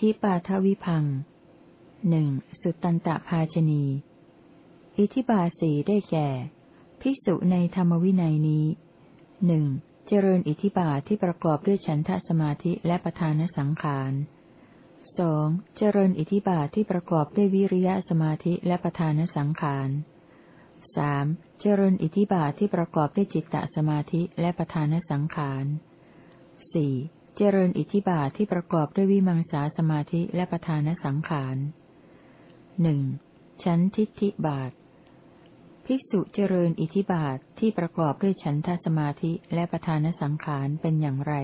ธิปาทวิพังหนึ่งสุตตันตภาชนี อิทิบาสีได้แก่ ภิกษุในธรรมวินัยนี้หนึ่งเจริญอิทิบาทที่ประกอบด้วยฉันทะสมาธิและประธานสังขารสองเจริญอิทิบาทที่ประกอบด้วยวิริยะสมาธิและประธานสังขารสามเจริญอิทิบาทที่ประกอบด้วยจิตตสมาธิและประธานสังขารสี่ เจริญอิทิบาทที่ประกอบด้วยวิมังสาสมาธิและประธานสังขารหนึ่งชั้นทิฏฐิบาท ภิกษุเจริญอิทิบาทที่ประกอบด้วยฉันทสมาธิและประธานสังขารเป็นอย่างไร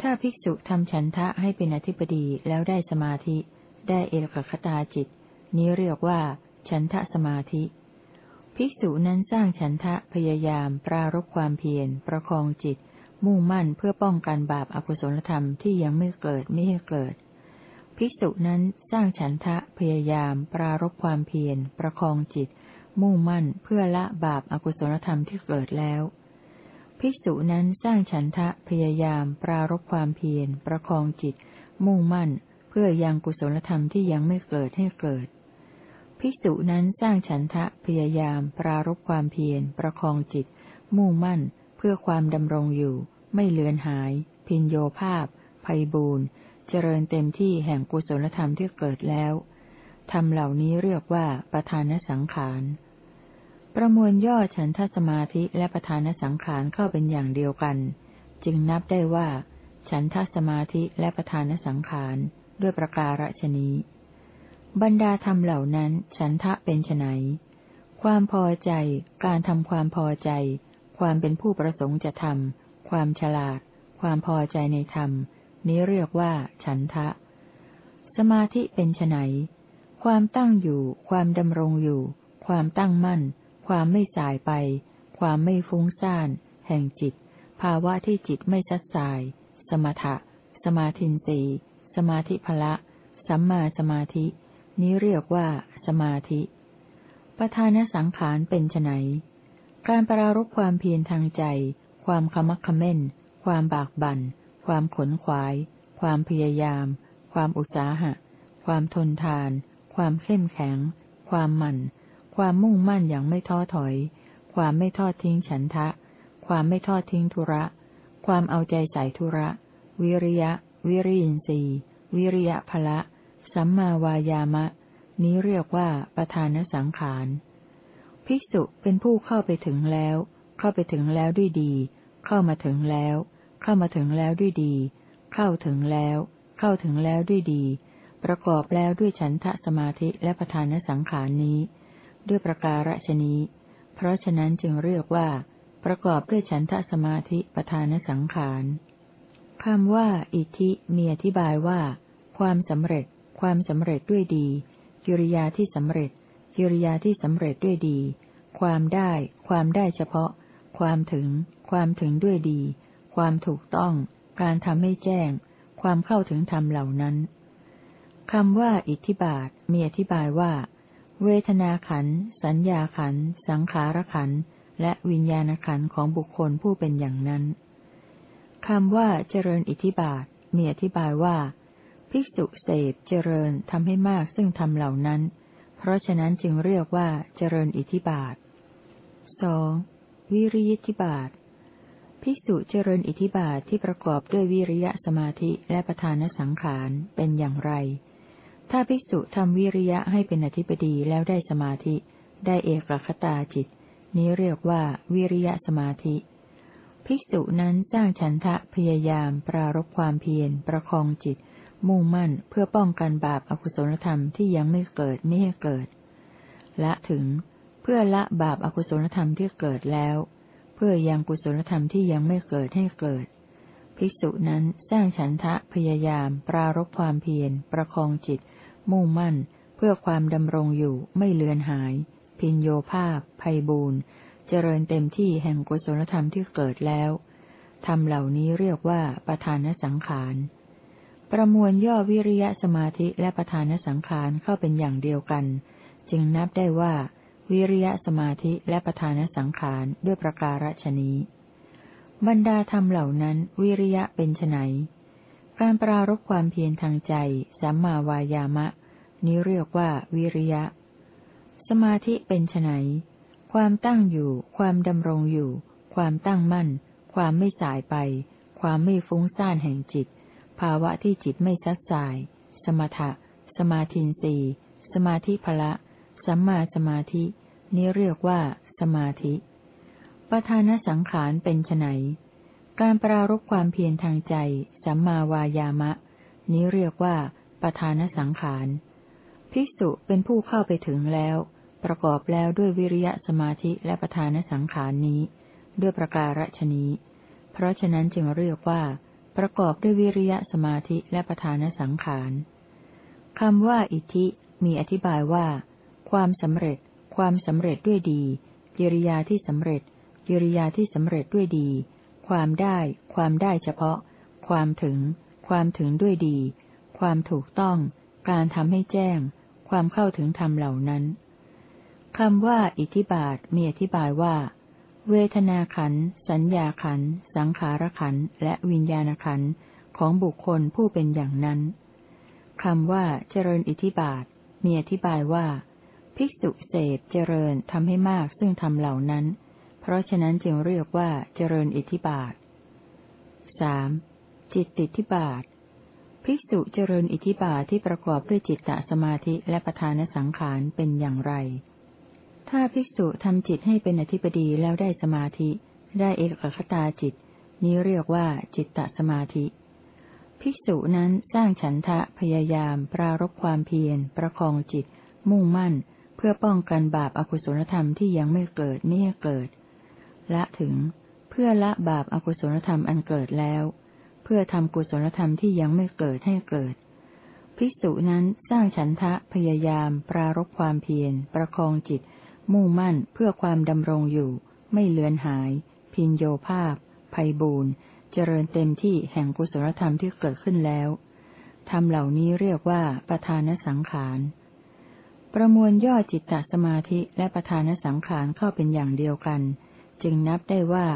ถ้าภิกษุทำฉันทะให้เป็นอธิปดีแล้วได้สมาธิ ได้เอกคตาจิต นี้เรียกว่าฉันทะสมาธิ ภิกษุนั้นสร้างฉันทะพยายามปรารบความเพียรประคองจิต มุ่งมั่นเพื่อป้องกันบาปอกุศลธรรมที่ยังไม่เกิดไม่ให้เกิด ภิกษุนั้นสร้างฉันทะพยายาม ปรารบความเพียร ประคองจิต มุ่งมั่นเพื่อละบาปอากุศลธรรมที่เกิดแล้ว ภิกษุนั้นสร้างฉันทะพยายาม ปรารบความเพียร ประคองจิต มุ่งมั่น เพื่อยังกุศลธรรมที่ยังไม่เกิดให้เกิด ภิกษุนั้นสร้างฉันทะพยายาม ปรารบความเพียร ประคองจิต มุ่งมั่น เพื่อความดำรงอยู่ ไม่เลือนหาย พินโยภาพ ภัยบูนเจริญเต็มที่แห่งกุศลธรรมที่เกิดแล้วธรรมเหล่านี้เรียกว่าประธานสังขาร ประมวลย่อฉันทสมาธิและประธานสังขารเข้าเป็นอย่างเดียวกัน จึงนับได้ว่า ฉันทสมาธิและประธานสังขารด้วยประการฉนี้ บรรดาธรรมเหล่านั้นฉันทะเป็นไนความพอใจ การทำความพอใจ ความเป็นผู้ประสงค์จะทำความฉลาด ความพอใจในธรรม นี้เรียกว่า ฉันทะ สมาธิเป็นไนความตั้งอยู่ ความดำรงอยู่ ความตั้งมั่น ความไม่สายไป ความไม่ฟุ้งซ่าน แห่งจิต ภาวะที่จิตไม่ซัดสาย สมถะ สมาธินสีสมาธิภละ สัมมาสมาธิ นี้เรียกว่า สมาธิ ประธานสังขารเป็นไน การปรารบความเพียรทางใจ ความขมักขม้น ความบากบัน่น ความขนขวาย ความพยายาม ความอุตสาหะ ความทนทาน ความเข้มแข็ง ความหมั่น ความมุ่งมั่นอย่างไม่ท้อถอย ความไม่ทอดทิ้งฉันทะ ความไม่ทอดทิ้งธุระ ความเอาใจใส่ธุระ วิริยะ วิริยินทรีวิริยะภละ สัมมาวายามะ นี้เรียกว่าประธานสังขาร ภิกษุเป็นผู้เข้าไปถึงแล้ว เข้าไปถึงแล้วด้วยดี เข้ามาถึงแล้ว เข้ามาถึงแล้วด้วยดี เข้าถึงแล้ว เข้าถึงแล้วด้วยดี ประกอบแล้วด้วยฉันทะสมาธิและประธานสังขารนี้ ด้วยประการฉนี้ เพราะฉะนั้นจึงเรียกว่า ประกอบด้วยฉันทะสมาธิประธานสังขารคำว่า อิทิมีอธิบายว่า ความสำเร็จ ความสำเร็จด้วยดี กิริยาที่สำเร็จ กิริยาที่สำเร็จด้วยดี ความได้ ความได้เฉพาะ ความถึง ความถึงด้วยดี ความถูกต้อง การทำให้แจ้ง ความเข้าถึงธรรมเหล่านั้นคำว่าอิทธิบาทมีอธิบายว่า เวทนาขัน สัญญาขัน สังขารขัน และวิญญาณขันของบุคคลผู้เป็นอย่างนั้นคำว่าเจริญอิทธิบาทมีอธิบายว่า ภิกษุเสพเจริญทำให้มากซึ่งทำเหล่านั้น เพราะฉะนั้นจึงเรียกว่าเจริญอิทธิบาทสองวิริยิทธิบาท ภิกษุเจริญอิทิบาทที่ประกอบด้วยวิริยะสมาธิและประธานสังขารเป็นอย่างไร ถ้าภิกษุทำวิริยะให้เป็นอธิปดีแล้วได้สมาธิ ได้เอกคตาจิต นี้เรียกว่าวิริยะสมาธิ ภิกษุนั้นสร้างฉันทะพยายามปรารบความเพียรประคองจิต มุ่งมั่นเพื่อป้องกันบาปอกุศลธรรมที่ยังไม่เกิดไม่ให้เกิด ละถึง เพื่อละบาปอกุศลธรรมที่เกิดแล้ว เพื่อยังกุศลธรรมที่ยังไม่เกิดให้เกิด ภิกษุนั้นสร้างฉันทะพยายาม ปรารบความเพียร ประคองจิต มุ่งมั่น เพื่อความดำรงอยู่ไม่เลือนหาย พินโยภาพภัยบูนเจริญเต็มที่แห่งกุศลธรรมที่เกิดแล้วธรรมเหล่านี้เรียกว่าประธานสังขาร ประมวลย่อวิริยะสมาธิและประธานสังขารเข้าเป็นอย่างเดียวกัน จึงนับได้ว่า วิริยะสมาธิและประธานสังขารด้วยประการฉนี้ บรรดาธรรมเหล่านั้น วิริยะเป็นไนการปรารบความเพียรทางใจ สัมมาวายามะ นี้เรียกว่าวิริยะ สมาธิเป็นไนความตั้งอยู่ ความดำรงอยู่ ความตั้งมั่น ความไม่สายไป ความไม่ฟุ้งซ่านแห่งจิต ภาวะที่จิตไม่ซัดสาย สมถะ สมาธินรีสมาธิภละ สัมมาสมาธิ นี้เรียกว่า สมาธิ ประธานสังขารเป็นไนการปรารบความเพียรทางใจ สัมมาวายามะ นี้เรียกว่า ประธานสังขาร ภิกษุเป็นผู้เข้าไปถึงแล้ว ประกอบแล้วด้วยวิริยะสมาธิและประธานสังขารนี้ ด้วยประการฉนี้ เพราะฉะนั้นจึงเรียกว่า ประกอบด้วยวิริยะสมาธิและประธานสังขารคำว่าอิทิ มีอธิบายว่า ความสำเร็จ ความสำเร็จด้วยดี กิริยาที่สำเร็จ กิริยาที่สำเร็จด้วยดี ความได้ ความได้เฉพาะ ความถึง ความถึงด้วยดี ความถูกต้อง การทำให้แจ้ง ความเข้าถึงธรรมเหล่านั้นคำว่า อิทิบาท มีอธิบายว่า เวทนาขัน สัญญาขัน สังขารขัน และวิญญาณขันของบุคคลผู้เป็นอย่างนั้นคำว่าเจริญอิทธิบาท มีอธิบายว่า ภิกษุเสพเจริญทำให้มากซึ่งทำเหล่านั้น เพราะฉะนั้นจึงเรียกว่าเจริญอิทธิบาทสจิตติทิบาท ภิกษุเจริญอิทธิบาทที่ประกอบด้วยจิตตสมาธิและประธานสังขารเป็นอย่างไร ถ้าภิกษุทำจิตให้เป็นอธิปดีแล้วได้สมาธิ ได้เอกคตาจิต นี้เรียกว่าจิตตสมาธิ ภิกษุนั้นสร้างฉันทะพยายาม ปรารบความเพียร ประคองจิต มุ่งมั่น เพื่อป้องกันบาปอากุศลธรรมที่ยังไม่เกิดไม่ให้เกิด ละถึง เพื่อละบาปอากุศลธรรมอันเกิดแล้ว เพื่อทำกุศลธรรมที่ยังไม่เกิดให้เกิดภิกษุนั้นสร้างฉันทะพยายาม ปรารบความเพียร ประคองจิต มุ่งมั่นเพื่อความดำรงอยู่ ไม่เลือนหาย พินโยภาพ ภัยบูนเจริญเต็มที่แห่งกุศลธรรมที่เกิดขึ้นแล้วทำเหล่านี้เรียกว่าประธานสังขาร ประมวลย่อจิตตสมาธิและประธานสังขารเข้าเป็นอย่างเดียวกัน จึงนับได้ว่า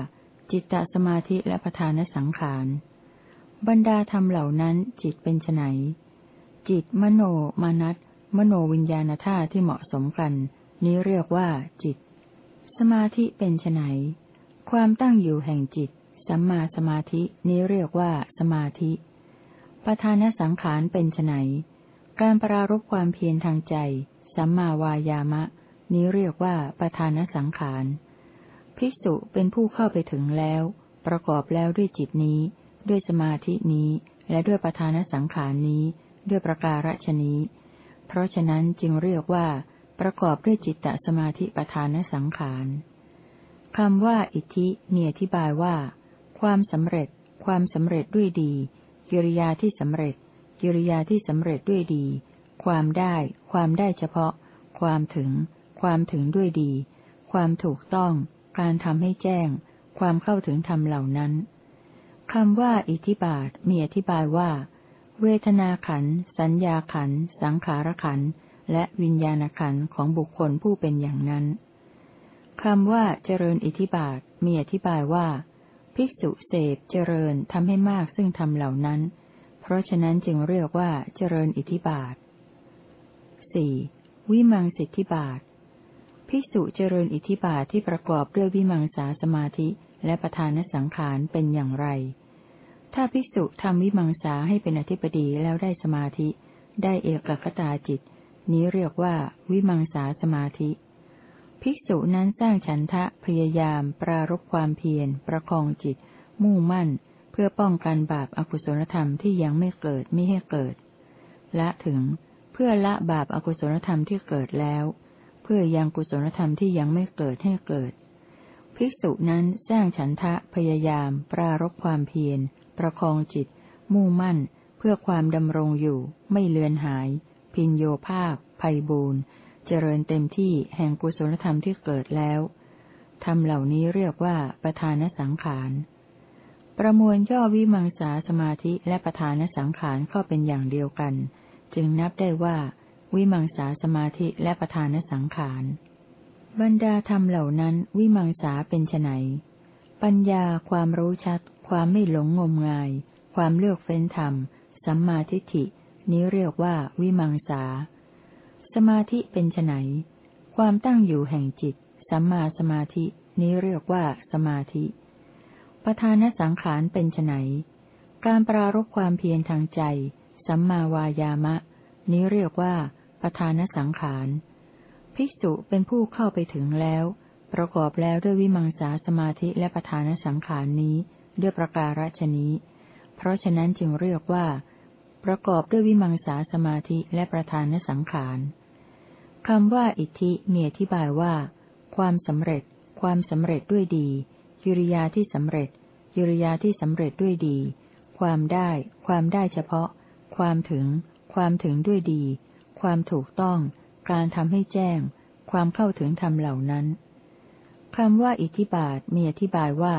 จิตตสมาธิและประธานสังขาร บรรดาธรรมเหล่านั้นจิตเป็นไนจิตมโนมานัตมโนวิญญาณธาตุที่เหมาะสมกัน นี้เรียกว่า จิต สมาธิเป็นไนความตั้งอยู่แห่งจิต สัมมาสมาธินี้เรียกว่า สมาธิประธานสังขารเป็นไนการปรารบความเพียรทางใจ สัมมาวายามะ นี้เรียกว่าประธานสังขาร ภิกษุเป็นผู้เข้าไปถึงแล้ว ประกอบแล้วด้วยจิตนี้ ด้วยสมาธินี้ และด้วยประธานสังขารนี้ ด้วยประการฉนี้ เพราะฉะนั้นจึงเรียกว่า ประกอบด้วยจิตตสมาธิประธานสังขารคำว่าอิทธิมีอธิบายว่า ความสำเร็จ ความสำเร็จด้วยดี กิริยาที่สำเร็จ กิริยาที่สำเร็จด้วยดี ความได้ ความได้เฉพาะ ความถึง ความถึงด้วยดี ความถูกต้อง การทำให้แจ้ง ความเข้าถึงธรรมเหล่านั้นคำว่าอิทธิบาทมีอธิบายว่า เวทนาขัน สัญญาขัน สังขารขัน และวิญญาณขันของบุคคลผู้เป็นอย่างนั้นคำว่าเจริญอิทธิบาทมีอธิบายว่า ภิกษุเสพเจริญทำให้มากซึ่งทำเหล่านั้น เพราะฉะนั้นจึงเรียกว่าเจริญอิทธิบาทสี่วิมังสิทธิบาท ภิกษุเจริญอิทธิบาทที่ประกอบด้วยวิมังสาสมาธิและประธานสังขารเป็นอย่างไร ถ้าภิกษุทำวิมังสาให้เป็นอธิปดีแล้วได้สมาธิ ได้เอกคตาจิต นี้เรียกว่าวิมังสาสมาธิ ภิกษุนั้นสร้างฉันทะพยายาม ปรารบความเพียร ประคองจิต มุ่งมั่น เพื่อป้องกันบาปอากุศลธรรมที่ยังไม่เกิดไม่ให้เกิด ละถึงเพื่อละบาปอากุศลธรรมที่เกิดแล้ว เพื่อยังกุศลธรรมที่ยังไม่เกิดให้เกิด ภิกษุนั้นสร้างฉันทะพยายาม ปรารบความเพียร ประคองจิต มุ่งมั่น เพื่อความดำรงอยู่ ไม่เลือนหาย พินโยภาพภัยบูนเจริญเต็มที่แห่งกุศลธรรมที่เกิดแล้วธรรมเหล่านี้เรียกว่าประธานสังขาร ประมวลย่อวิมังสาสมาธิและประธานสังขารเข้าเป็นอย่างเดียวกัน จึงนับได้ว่า วิมังสาสมาธิและประธานสังขารบรรดาธรรมเหล่านั้นวิมังสาเป็นไนปัญญาความรู้ชัด ความไม่หลงงมงาย ความเลือกเฟ้นธรรม สัมมาทิฏฐิ นี้เรียกว่าวิมังสา สมาธิเป็นไนความตั้งอยู่แห่งจิต สัมมาสมาธิ นี้เรียกว่าสมาธิประธานสังขารเป็นไนการปรารบความเพียรทางใจ สัมมาวายามะ นี้เรียกว่าประธานสังขาร ภิกษุเป็นผู้เข้าไปถึงแล้ว ประกอบแล้วด้วยวิมังสาสมาธิและประธานสังขารนี้ด้วยประการฉนี้ เพราะฉะนั้นจึงเรียกว่า ประกอบด้วยวิมังสาสมาธิและประธานสังขารคำว่าอิทธิมีอธิบายว่า ความสำเร็จ ความสำเร็จด้วยดีกิริยาที่สำเร็จกิริยาที่สำเร็จด้วยดี ความได้ ความได้เฉพาะ ความถึง ความถึงด้วยดี ความถูกต้อง การทำให้แจ้ง ความเข้าถึงธรรมเหล่านั้นคำว่าอิทธิบาทมีอธิบายว่า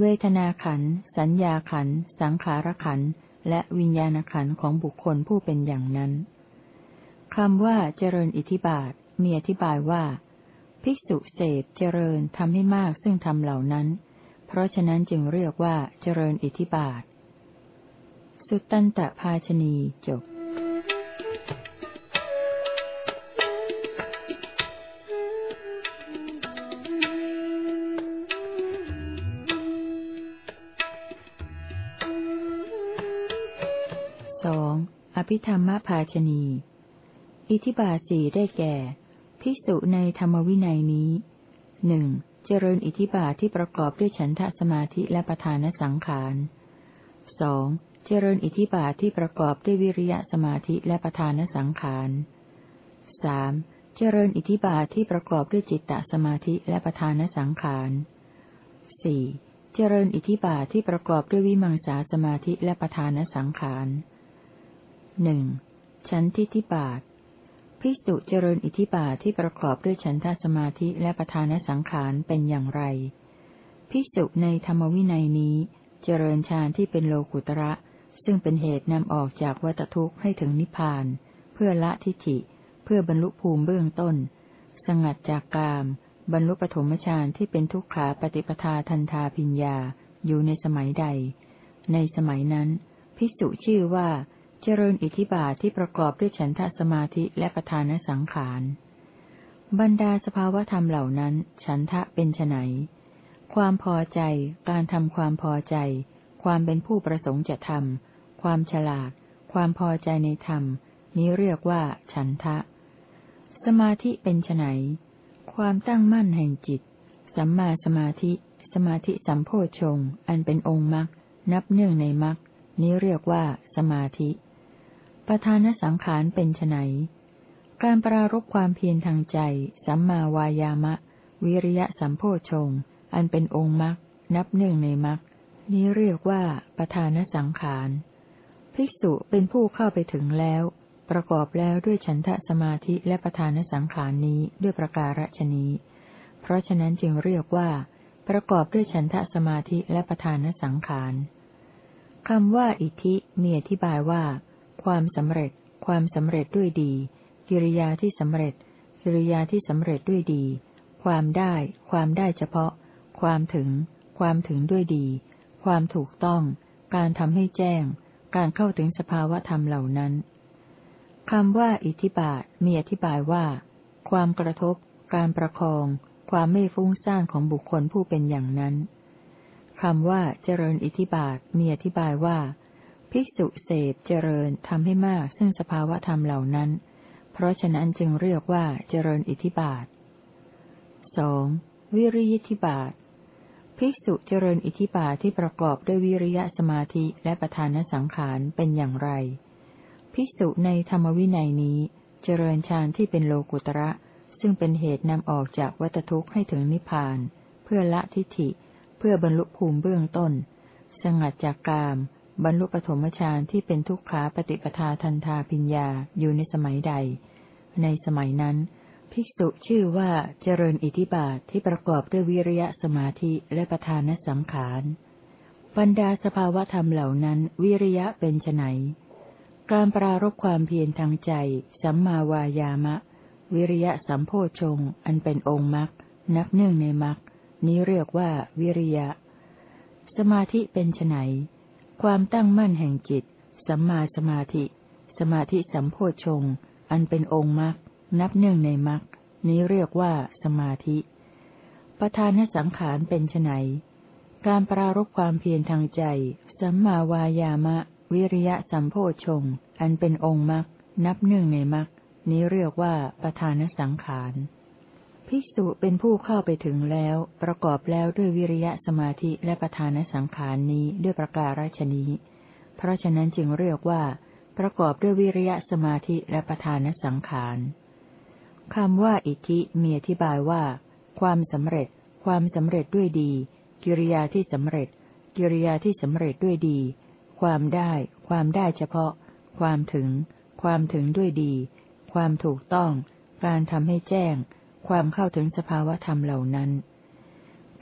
เวทนาขัน สัญญาขัน สังขารขัน และวิญญาณขันของบุคคลผู้เป็นอย่างนั้นคำว่าเจริญอิทธิบาทมีอธิบายว่า ภิกษุเสพเจริญทำให้มากซึ่งทำเหล่านั้น เพราะฉะนั้นจึงเรียกว่าเจริญอิทธิบาท สุตตันตภาชนีจบ ภิธรรมภาชนี อิทิบาสีได้แก่ ภิกษุในธรรมวินัยนี้หนึ่งเจริญอิทิบาทที่ประกอบด้วยฉันทะสมาธิและประธานสังขารสองเจริญอิทิบาทที่ประกอบด้วยวิริยะสมาธิและประธานสังขารสามเจริญอิทิบาทที่ประกอบด้วยจิตตสมาธิและประธานสังขารสี่เจริญอิทิบาทที่ประกอบด้วยวิมังสาสมาธิและประธานสังขาร หนึ่งชั้นทิฏฐิบาทภิกษุเจริญอิทิบาทที่ประกอบด้วยฉันทสมาธิและประธานสังขารเป็นอย่างไร ภิกษุในธรรมวินัยนี้ เจริญฌานที่เป็นโลกุตระ ซึ่งเป็นเหตุนำออกจากวัตทุกข์ให้ถึงนิพพาน เพื่อละทิฏฐิ เพื่อบรรลุภูมิเบื้องต้น สงัดจากกาม บรรลุปฐมฌานที่เป็นทุกขาปฏิปทาทันทาพิญญาอยู่ในสมัยใด ในสมัยนั้น ภิกษุชื่อว่า เจริญอิทิบาทที่ประกอบด้วยฉันทะสมาธิและประธานสังขาร บรรดาสภาวธรรมเหล่านั้น ฉันทะเป็นไนความพอใจ การทำความพอใจ ความเป็นผู้ประสงค์จะทำความฉลาด ความพอใจในธรรม นี้เรียกว่า ฉันทะ สมาธิเป็นไนความตั้งมั่นแห่งจิต สัมมาสมาธิ สมาธิสัมโพชง อันเป็นองค์มรรค นับเนื่องในมรรค นี้เรียกว่าสมาธิ ประธานสังขารเป็นไนการปรารบความเพียรทางใจ สัมมาวายามะ วิริยะสัมโพชง อันเป็นองค์มรรคนับหนึ่งในมรรคนี้เรียกว่าประธานสังขาร ภิกษุเป็นผู้เข้าไปถึงแล้ว ประกอบแล้วด้วยฉันทะสมาธิและประธานสังขารนี้ด้วยประการฉนี้ เพราะฉะนั้นจึงเรียกว่า ประกอบด้วยฉันทะสมาธิและประธานสังขารคำว่าอิทิมีอธิบายว่า ความสำเร็จ ความสำเร็จด้วยดี กิริยาที่สำเร็จ กิริยาที่สำเร็จด้วยดี ความได้ ความได้เฉพาะ ความถึง ความถึงด้วยดี ความถูกต้อง การทำให้แจ้ง การเข้าถึงสภาวะธรรมเหล่านั้นคำว่าอิทธิบาทมีอธิบายว่า ความกระทบ การประคอง ความไม่ฟุ้งซ่านของบุคคลผู้เป็นอย่างนั้นคำว่าเจริญอิทธิบาทมีอธิบายว่า ภิกษุเสพเจริญทำให้มากซึ่งสภาวะธรรมเหล่านั้น เพราะฉะนั้นจึงเรียกว่าเจริญอิทธิบาทสองวิริยิทธิบาท ภิกษุเจริญอิทธิบาทที่ประกอบด้วยวิริยะสมาธิและประธานสังขารเป็นอย่างไร ภิกษุในธรรมวินัยนี้เจริญฌานที่เป็นโลกุตระ ซึ่งเป็นเหตุนำออกจากวัตทุกข์ให้ถึงนิพพาน เพื่อละทิฏฐิ เพื่อบรรลุภูมิเบื้องต้น สงัดจากกาม บรรลุปฐมฌานที่เป็นทุกขาปฏิปทาทันทาพิญญาอยู่ในสมัยใด ในสมัยนั้น ภิกษุชื่อว่าเจริญอิทิบาทที่ประกอบด้วยวิริยะสมาธิและประธานสังขารบรรดาสภาวธรรมเหล่านั้น วิริยะเป็นไนการปรารบความเพียรทางใจ สัมมาวายามะ วิริยะสัมโพชง อันเป็นองค์มรรคนับเนื่องในมรรคนี้เรียกว่าวิริยะ สมาธิเป็นไน ความตั้งมั่นแห่งจิต สัมมาสมาธิ สมาธิสัมโพชงอันเป็นองค์มรรคนับหนึ่งในมรรคนี้เรียกว่าสมาธิ ประธานสังขารเป็นไนการปรารบความเพียรทางใจ สัมมาวายามะ วิริยะสัมโพชงอันเป็นองค์มรรคนับหนึ่งในมรรคนี้เรียกว่าประธานสังขาร ภิกษุเป็นผู้เข้าไปถึงแล้ว ประกอบแล้วด้วยวิริยะสมาธิและประธานสังขารนี้ด้วยประการฉนี้ เพราะฉะนั้นจึงเรียกว่า ประกอบด้วยวิริยะสมาธิและประธานสังขารคำว่าอิทธิมีอธิบายว่า ความสำเร็จ ความสำเร็จด้วยดี กิริยาที่สำเร็จ กิริยาที่สำเร็จด้วยดี ความได้ ความได้เฉพาะ ความถึง ความถึงด้วยดี ความถูกต้อง การทำให้แจ้ง ความเข้าถึงสภาวธรรมเหล่านั้น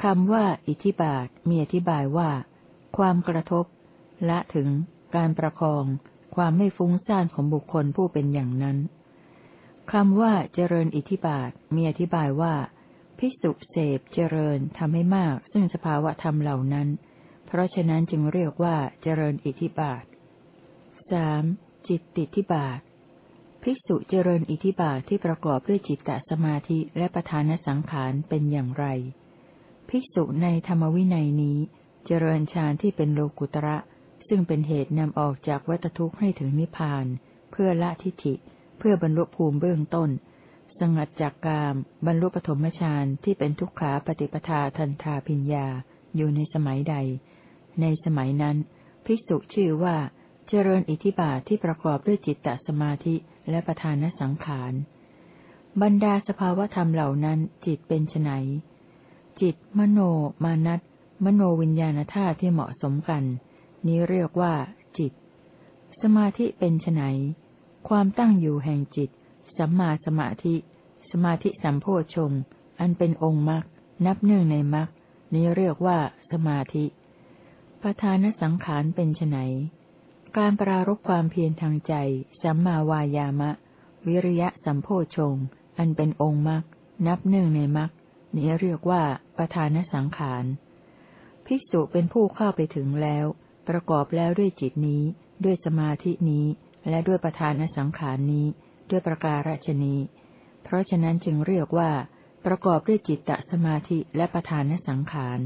คำว่า อิทธิบาทมีอธิบายว่า ความกระทบ ละถึง การประคอง ความไม่ฟุ้งซ่านของบุคคลผู้เป็นอย่างนั้นคำว่าเจริญอิทธิบาทมีอธิบายว่าพิสุเสพเจริญทำให้มาก ซึ่งสภาวะธรรมเหล่านั้น เพราะฉะนั้นจึงเรียกว่าเจริญอิทธิบาทสจิตติทิบาท ภิกษุเจริญอิทธิบาทที่ประกอบด้วยจิตตสมาธิและประธานสังขารเป็นอย่างไร ภิกษุในธรรมวินัยนี้ เจริญฌานที่เป็นโลกุตระ ซึ่งเป็นเหตุนำออกจากวัฏทุกข์ให้ถึงนิพพาน เพื่อละทิฏฐิ เพื่อบรรลุภูมิเบื้องต้น สงัดจากกาม บรรลุปฐมฌานที่เป็นทุกขาปฏิปทาทันทาพิญญาอยู่ในสมัยใด ในสมัยนั้น ภิกษุชื่อว่า เจริญอิทธิบาทที่ประกอบด้วยจิตตสมาธิ และประธานสังขาร บรรดาสภาวธรรมเหล่านั้นจิตเป็นไนจิต มโน มานัตมโนวิญญาณธาตุที่เหมาะสมกัน นี้เรียกว่า จิต สมาธิเป็นไนความตั้งอยู่แห่งจิต สัมมาสมาธิ สมาธิสัมโพชงอันเป็นองค์มรรคนับหนึ่งในมรรคนี้เรียกว่า สมาธิประธานสังขารเป็นไน การปรารบความเพียรทางใจ สัมมาวายามะ วิริยะสัมโพชง อันเป็นองค์มรรคนับหนึ่งในมรรคนี้เรียกว่าประธานสังขาร ภิกษุเป็นผู้เข้าไปถึงแล้ว ประกอบแล้วด้วยจิตนี้ ด้วยสมาธินี้ และด้วยประธานสังขารนี้ ด้วยประการฉนี้ เพราะฉะนั้นจึงเรียกว่า ประกอบด้วยจิตตสมาธิและประธานสังขาร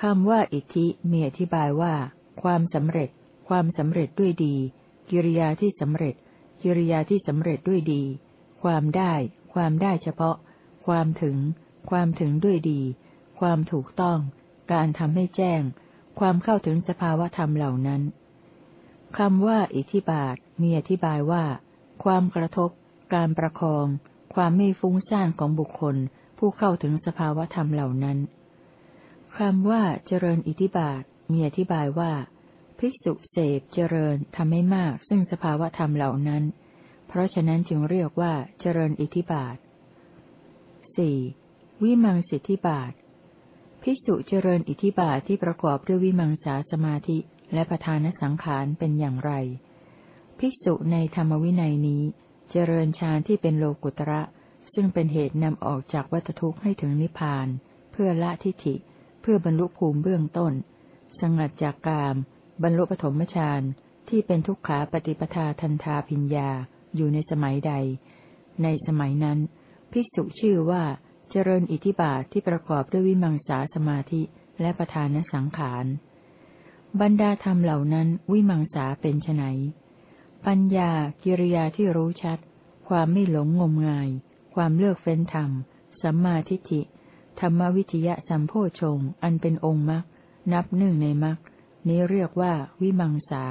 คำว่าอิทธิมีอธิบายว่า ความสำเร็จ ความสำเร็จด้วยดี กิริยาที่สำเร็จ กิริยาที่สำเร็จด้วยดี ความได้ ความได้เฉพาะ ความถึง ความถึงด้วยดี ความถูกต้อง การทำให้แจ้ง ความเข้าถึงสภาวธรรมเหล่านั้นคำว่าอิทธิบาทมีอธิบายว่า ความกระทบ การประคอง ความไม่ฟุ้งซ่านของบุคคล ผู้เข้าถึงสภาวธรรมเหล่านั้นคำว่าเจริญอิทธิบาทมีอธิบายว่า ภิกษุเสพเจริญทำให้มาก ซึ่งสภาวธรรมเหล่านั้น เพราะฉะนั้นจึงเรียกว่าเจริญอิทธิบาทสี่วิมังสิทธิบาท ภิกษุเจริญอิทธิบาทที่ประกอบด้วยวิมังสาสมาธิและประธานสังขารเป็นอย่างไร ภิกษุในธรรมวินัยนี้ เจริญฌานที่เป็นโลกุตระ ซึ่งเป็นเหตุนำออกจากวัฏทุกข์ให้ถึงนิพพาน เพื่อละทิฏฐิ เพื่อบรรลุภูมิเบื้องต้น สงัดจากกาม บรรลุปฐมฌานที่เป็นทุกขาปฏิปทาทันทาพิญญาอยู่ในสมัยใด ในสมัยนั้น ภิกษุชื่อว่าเจริญอิทิบาทที่ประกอบด้วยวิมังสาสมาธิและประธานสังขาร บรรดาธรรมเหล่านั้นวิมังสาเป็นไนปัญญากิริยาที่รู้ชัด ความไม่หลงงมงาย ความเลือกเฟ้นธรรม สัมมาทิฏฐิ ธรรมวิทยะสัมโพชงอันเป็นองค์มรรคนับหนึ่งในมรรค นี้เรียกว่าวิมังสา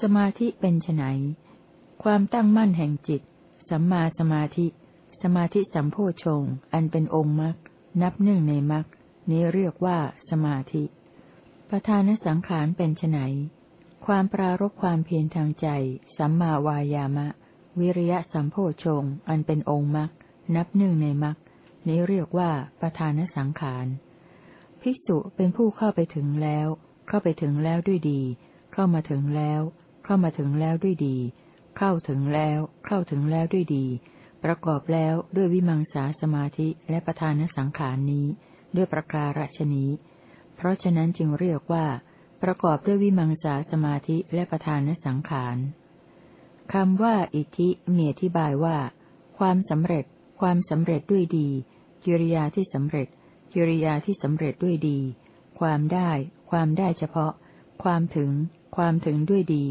สมาธิเป็นไนความตั้งมั่นแห่งจิต สัมมาสมาธิ สมาธิสัมโพชง อันเป็นองค์มรรคนับหนึ่งในมรรคนี้เรียกว่าสมาธิ ประธานสังขารเป็นไนความปรารบความเพียรทางใจ สัมมาวายามะ วิริยะสัมโพชง อันเป็นองค์มรรคนับหนึ่งในมรรคนี้เรียกว่าประธานสังขาร ภิกษุเป็นผู้เข้าไปถึงแล้ว เข้าไปถึงแล้วด้วยดี เข้ามาถึงแล้ว เข้ามาถึงแล้วด้วยดี เข้าถึงแล้ว เข้าถึงแล้วด้วยดี ประกอบแล้วด้วยวิมังสาสมาธิและประธานสังขารนี้ ด้วยประการฉนี้ เพราะฉะนั้นจึงเรียกว่า ประกอบด้วยวิมังสาสมาธิและประธานสังขารคำว่า อิทิมีอธิบายว่า ความสำเร็จ ความสำเร็จด้วยดี กิริยาที่สำเร็จ กิริยาที่สำเร็จด้วยดี ความได้ ความได้เฉพาะ ความถึง ความถึงด้วยดี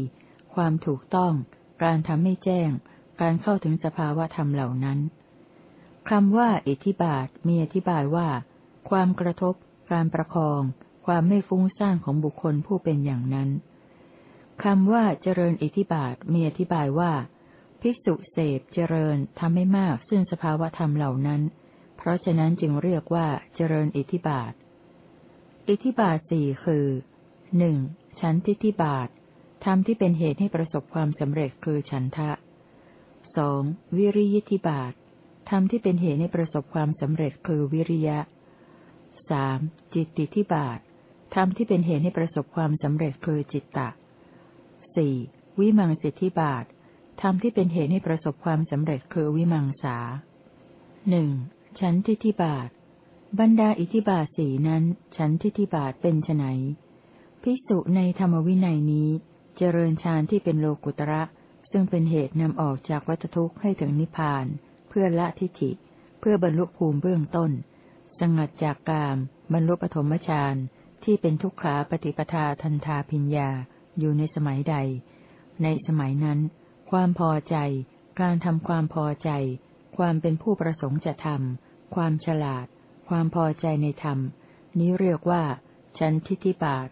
ความถูกต้อง การทำให้แจ้ง การเข้าถึงสภาวะธรรมเหล่านั้นคำว่าอิทธิบาทมีอธิบายว่า ความกระทบ การประคอง ความไม่ฟุ้งซ่านของบุคคลผู้เป็นอย่างนั้นคำว่าเจริญอิทธิบาทมีอธิบายว่า ภิกษุเสพเจริญทำให้มากซึ่งสภาวะธรรมเหล่านั้น เพราะฉะนั้นจึงเรียกว่าเจริญอิทธิบาท อิทธิบาทสี่คือหนึ่งชั้นทิฏฐิบาทธรรมที่เป็นเหตุให้ประสบความสำเร็จคือฉันทะสองวิริยิทธิบาทธรรมที่เป็นเหตุให้ประสบความสำเร็จคือวิริยะสามจิตติทิบาทธรรมที่เป็นเหตุให้ประสบความสำเร็จคือจิตตะสี่วิมังสิทธิบาทธรรมที่เป็นเหตุให้ประสบความสำเร็จคือวิมังสาหนึ่งฉันทิทิบาท บรรดาอิทิบาสีนั้น ฉันทิทิบาทเป็นไนภิกษุในธรรมวินัยนี้ เจริญฌานที่เป็นโลกุตระ ซึ่งเป็นเหตุนำออกจากวัฏทุกข์ให้ถึงนิพพาน เพื่อละทิฏฐิ เพื่อบรรลุภูมิเบื้องต้น สงัดจากกาม บรรลุปฐมฌานที่เป็นทุกขาปฏิปทาทันทาพิญญาอยู่ในสมัยใด ในสมัยนั้น ความพอใจ การทำความพอใจ ความเป็นผู้ประสงค์จะทำความฉลาด ความพอใจในธรรม นี้เรียกว่าฉันทิฏฐิบาท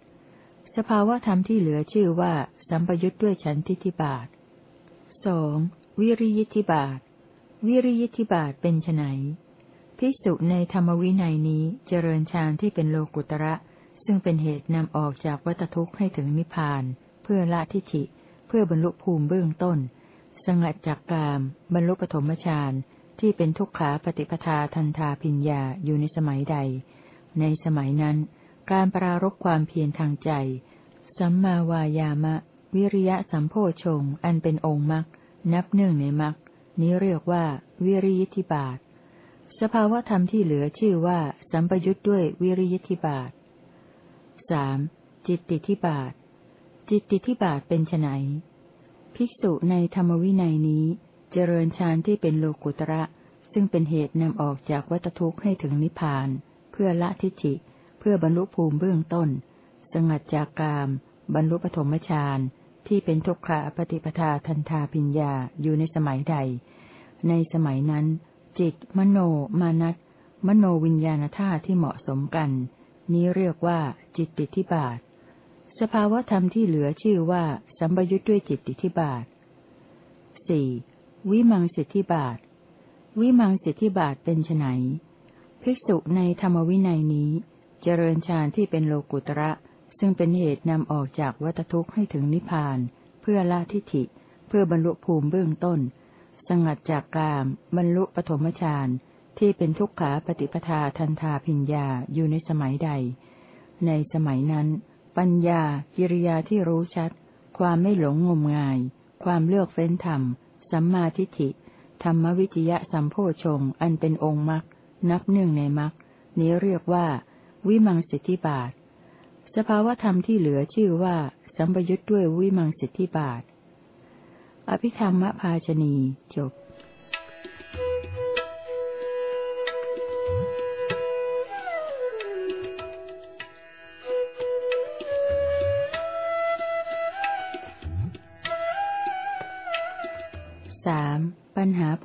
สภาวะธรรมที่เหลือชื่อว่า สัมปยุทธ์ด้วยฉันทิฏฐิบาทสองวิริยิทธิบาท วิริยิทธิบาทเป็นไนพิสุในธรรมวินัยนี้เจริญฌานที่เป็นโลกุตระ ซึ่งเป็นเหตุนำออกจากวัฏทุกข์ให้ถึงนิพพาน เพื่อละทิฏฐิ เพื่อบรรลุภูมิเบื้องต้น สงัดจากกาม บรรลุปฐมฌาน ที่เป็นทุกขาปฏิปทาทันทาพิญญาอยู่ในสมัยใด ในสมัยนั้น การปรารบความเพียรทางใจ สัมมาวายามะ วิริยะสัมโพชง อันเป็นองค์มรรคนับเนื่งในมรรคนี้เรียกว่า วิริยิธิบาท สภาวธรรมที่เหลือชื่อว่า สัมปยุทธ์ด้วยวิริยิธิบาทสามจิตติทิบาท จิตติทิบาทเป็นไนภิกษุในธรรมวินัยนี้ เจริญฌานที่เป็นโลกุตระ ซึ่งเป็นเหตุนำออกจากวัฏทุกข์ให้ถึงนิพพาน เพื่อละทิฏฐิ เพื่อบรรลุภูมิเบื้องต้น สงัดจากกาม บรรลุปฐมฌานที่เป็นทุกขะปฏิปทาทันทาปิญญาอยู่ในสมัยใด ในสมัยนั้น จิต มโน มานัตมโนวิญญาณธาตุที่เหมาะสมกัน นี้เรียกว่าจิตติทิบาท สภาวธรรมที่เหลือชื่อว่า สัมบยุทธ์ด้วยจิตติทิบาทสี่ วิมังสิทธิบาท วิมังสิทธิบาทเป็นไนภิกษุในธรรมวินัยนี้ เจริญฌานที่เป็นโลกุตระ ซึ่งเป็นเหตุนำออกจากวัฏทุกข์ให้ถึงนิพพาน เพื่อละทิฏฐิ เพื่อบรรลุภูมิเบื้องต้น สงัดจากกาม บรรลุปฐมฌานที่เป็นทุกขาปฏิปทาทันทาพิญญาอยู่ในสมัยใด ในสมัยนั้น ปัญญากิริยาที่รู้ชัด ความไม่หลงงมงาย ความเลือกเฟ้นธรรม สัมมาทิฏฐิ ธรรมวิจยะสัมโพชงอันเป็นองค์มรรคนับหนึ่งในมรรคนี้เรียกว่า วิมังสิทธิบาท สภาวธรรมที่เหลือชื่อว่า สัมปยุทธ์ด้วยวิมังสิทธิบาท อภิธรรมภาชนีจบ